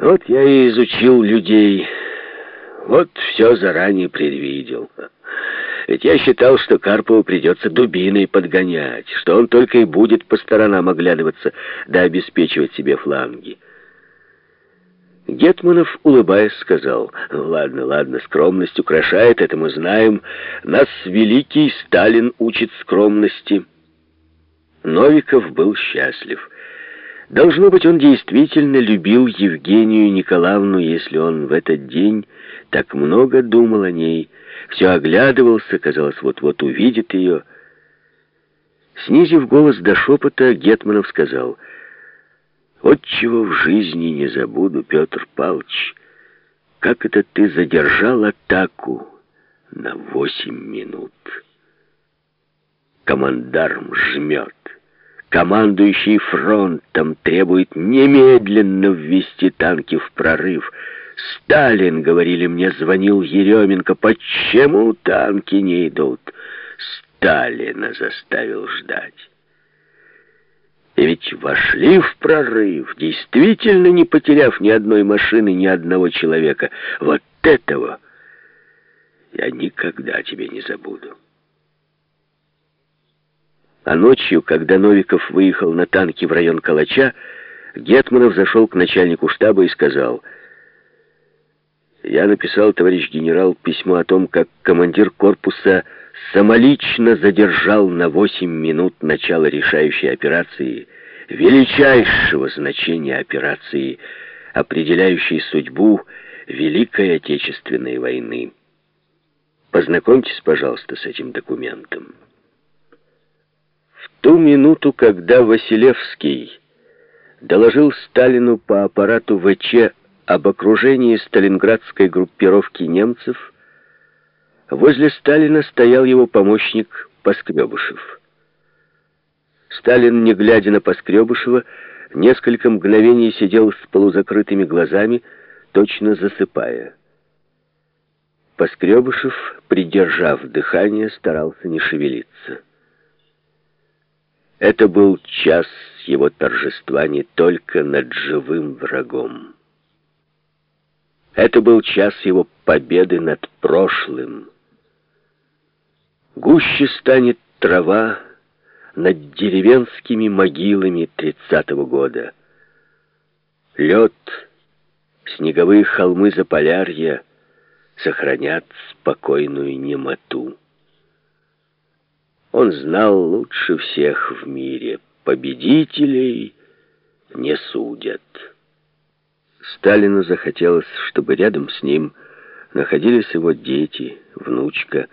Вот я и изучил людей. Вот все заранее предвидел. Ведь я считал, что Карпову придется дубиной подгонять, что он только и будет по сторонам оглядываться да обеспечивать себе фланги. Гетманов, улыбаясь, сказал, «Ладно, ладно, скромность украшает, это мы знаем. Нас великий Сталин учит скромности». Новиков был счастлив. Должно быть, он действительно любил Евгению Николаевну, если он в этот день так много думал о ней, все оглядывался, казалось, вот-вот увидит ее. Снизив голос до шепота, Гетманов сказал — вот чего в жизни не забуду, Петр Павлович, как это ты задержал атаку на восемь минут. Командарм жмет. Командующий фронтом требует немедленно ввести танки в прорыв. Сталин, говорили мне, звонил Еременко, почему танки не идут? Сталина заставил ждать. И ведь вошли в прорыв, действительно не потеряв ни одной машины, ни одного человека. Вот этого я никогда тебе не забуду. А ночью, когда Новиков выехал на танке в район Калача, Гетманов зашел к начальнику штаба и сказал, «Я написал, товарищ генерал, письмо о том, как командир корпуса самолично задержал на 8 минут начало решающей операции, величайшего значения операции, определяющей судьбу Великой Отечественной войны. Познакомьтесь, пожалуйста, с этим документом. Ту минуту, когда Василевский доложил Сталину по аппарату ВЧ об окружении сталинградской группировки немцев, Возле Сталина стоял его помощник Поскребышев. Сталин, не глядя на Поскребышева, несколько мгновений сидел с полузакрытыми глазами, точно засыпая. Поскребышев, придержав дыхание, старался не шевелиться. Это был час его торжества не только над живым врагом. Это был час его победы над прошлым, Гуще станет трава над деревенскими могилами тридцатого года. Лед, снеговые холмы Заполярья сохранят спокойную немоту. Он знал лучше всех в мире. Победителей не судят. Сталину захотелось, чтобы рядом с ним находились его дети, внучка,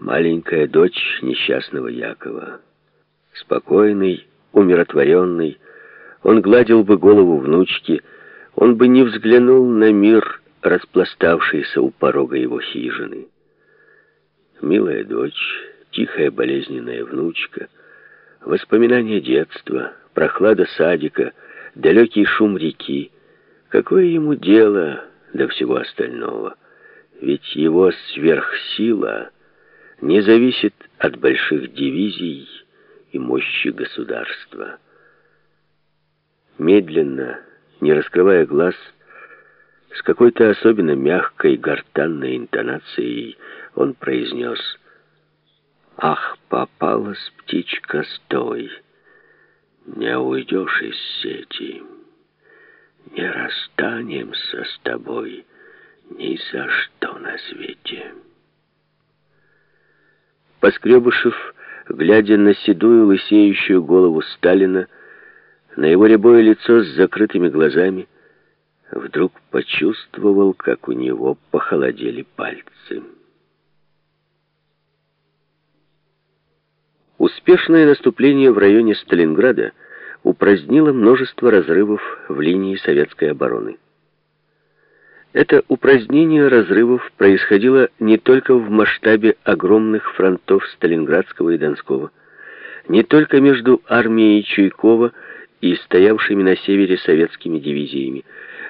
маленькая дочь несчастного Якова. Спокойный, умиротворенный, он гладил бы голову внучки, он бы не взглянул на мир, распластавшийся у порога его хижины. Милая дочь, тихая болезненная внучка, воспоминания детства, прохлада садика, далекий шум реки. Какое ему дело до всего остального? Ведь его сверхсила — не зависит от больших дивизий и мощи государства. Медленно, не раскрывая глаз, с какой-то особенно мягкой гортанной интонацией он произнес «Ах, попалась птичка, стой! Не уйдешь из сети, не расстанемся с тобой ни за что на свете». Поскребышев, глядя на седую лысеющую голову Сталина, на его рябое лицо с закрытыми глазами, вдруг почувствовал, как у него похолодели пальцы. Успешное наступление в районе Сталинграда упразднило множество разрывов в линии советской обороны. Это упразднение разрывов происходило не только в масштабе огромных фронтов Сталинградского и Донского, не только между армией Чуйкова и стоявшими на севере советскими дивизиями,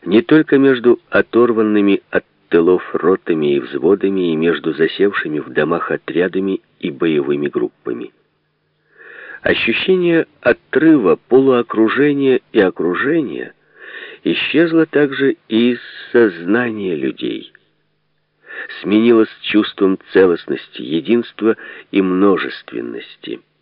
не только между оторванными от тылов ротами и взводами и между засевшими в домах отрядами и боевыми группами. Ощущение отрыва, полуокружения и окружения – исчезло также и сознание людей. Сменилось чувством целостности, единства и множественности –